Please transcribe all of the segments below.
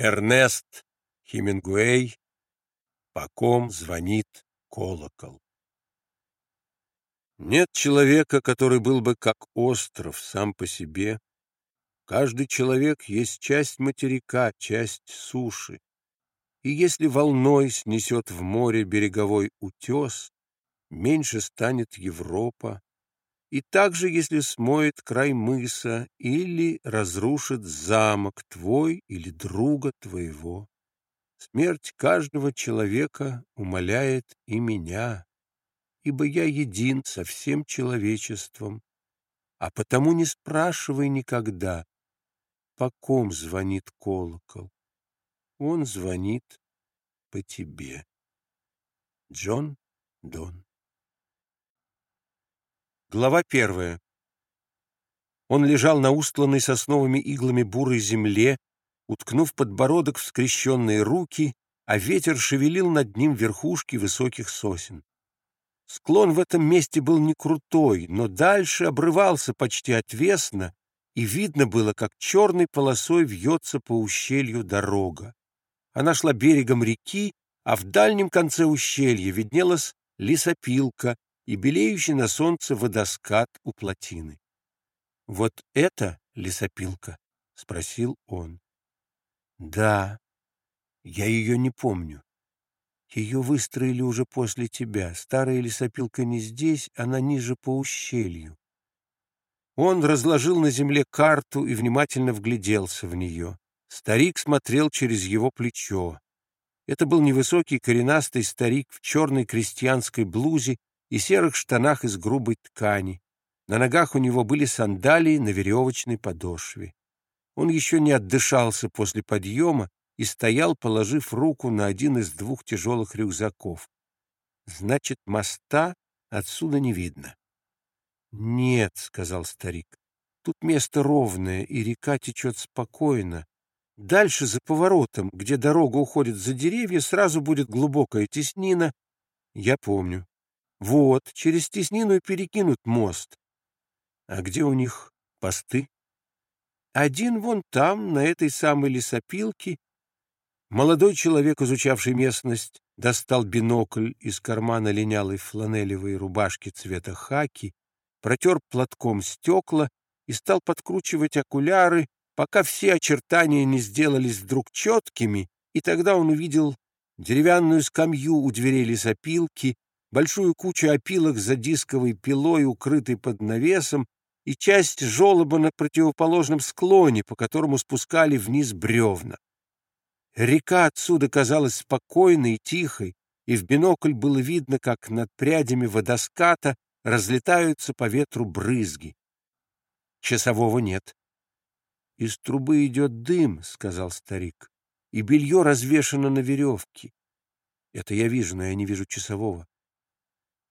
Эрнест Хемингуэй «По ком звонит колокол». Нет человека, который был бы как остров сам по себе. Каждый человек есть часть материка, часть суши. И если волной снесет в море береговой утес, меньше станет Европа, и также, если смоет край мыса или разрушит замок твой или друга твоего. Смерть каждого человека умоляет и меня, ибо я един со всем человечеством, а потому не спрашивай никогда, по ком звонит колокол. Он звонит по тебе. Джон Дон Глава первая. Он лежал на устланной сосновыми иглами бурой земле, уткнув подбородок в скрещенные руки, а ветер шевелил над ним верхушки высоких сосен. Склон в этом месте был не крутой, но дальше обрывался почти отвесно, и видно было, как черной полосой вьется по ущелью дорога. Она шла берегом реки, а в дальнем конце ущелья виднелась лесопилка, и белеющий на солнце водоскат у плотины. — Вот это лесопилка? — спросил он. — Да, я ее не помню. Ее выстроили уже после тебя. Старая лесопилка не здесь, она ниже по ущелью. Он разложил на земле карту и внимательно вгляделся в нее. Старик смотрел через его плечо. Это был невысокий коренастый старик в черной крестьянской блузе и серых штанах из грубой ткани. На ногах у него были сандалии на веревочной подошве. Он еще не отдышался после подъема и стоял, положив руку на один из двух тяжелых рюкзаков. Значит, моста отсюда не видно. — Нет, — сказал старик, — тут место ровное, и река течет спокойно. Дальше, за поворотом, где дорога уходит за деревья, сразу будет глубокая теснина. Я помню. Вот, через теснину перекинут мост. А где у них посты? Один вон там, на этой самой лесопилке. Молодой человек, изучавший местность, достал бинокль из кармана линялой фланелевой рубашки цвета хаки, протер платком стекла и стал подкручивать окуляры, пока все очертания не сделались вдруг четкими, и тогда он увидел деревянную скамью у дверей лесопилки, большую кучу опилок за дисковой пилой, укрытой под навесом, и часть желоба на противоположном склоне, по которому спускали вниз бревна. Река отсюда казалась спокойной и тихой, и в бинокль было видно, как над прядями водоската разлетаются по ветру брызги. Часового нет. — Из трубы идет дым, — сказал старик, — и белье развешано на веревке. Это я вижу, но я не вижу часового.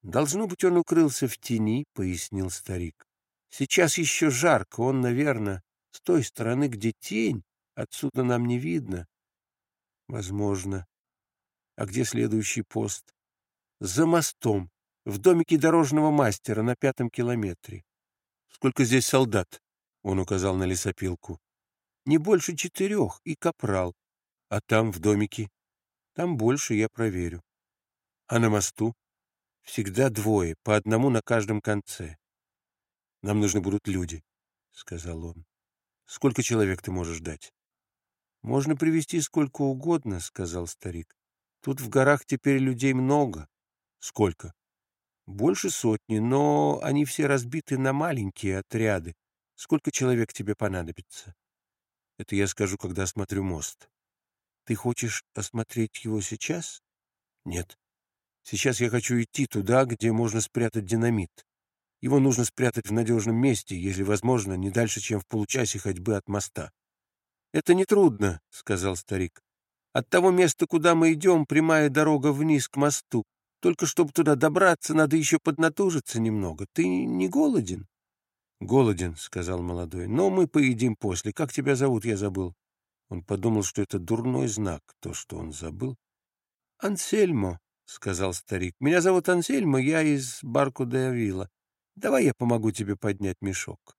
Должно быть, он укрылся в тени, — пояснил старик. Сейчас еще жарко, он, наверное, с той стороны, где тень, отсюда нам не видно. Возможно. А где следующий пост? За мостом, в домике дорожного мастера на пятом километре. Сколько здесь солдат? Он указал на лесопилку. Не больше четырех и капрал. А там, в домике? Там больше, я проверю. А на мосту? Всегда двое, по одному на каждом конце. Нам нужны будут люди, — сказал он. Сколько человек ты можешь дать? Можно привести сколько угодно, — сказал старик. Тут в горах теперь людей много. Сколько? Больше сотни, но они все разбиты на маленькие отряды. Сколько человек тебе понадобится? Это я скажу, когда осмотрю мост. Ты хочешь осмотреть его сейчас? Нет. Сейчас я хочу идти туда, где можно спрятать динамит. Его нужно спрятать в надежном месте, если возможно, не дальше, чем в получасе ходьбы от моста. — Это нетрудно, — сказал старик. — От того места, куда мы идем, прямая дорога вниз к мосту. Только чтобы туда добраться, надо еще поднатужиться немного. Ты не голоден? — Голоден, — сказал молодой. — Но мы поедим после. Как тебя зовут, я забыл. Он подумал, что это дурной знак, то, что он забыл. — Ансельмо, — сказал старик. — Меня зовут Ансельмо, я из Барку де Авила. Давай я помогу тебе поднять мешок.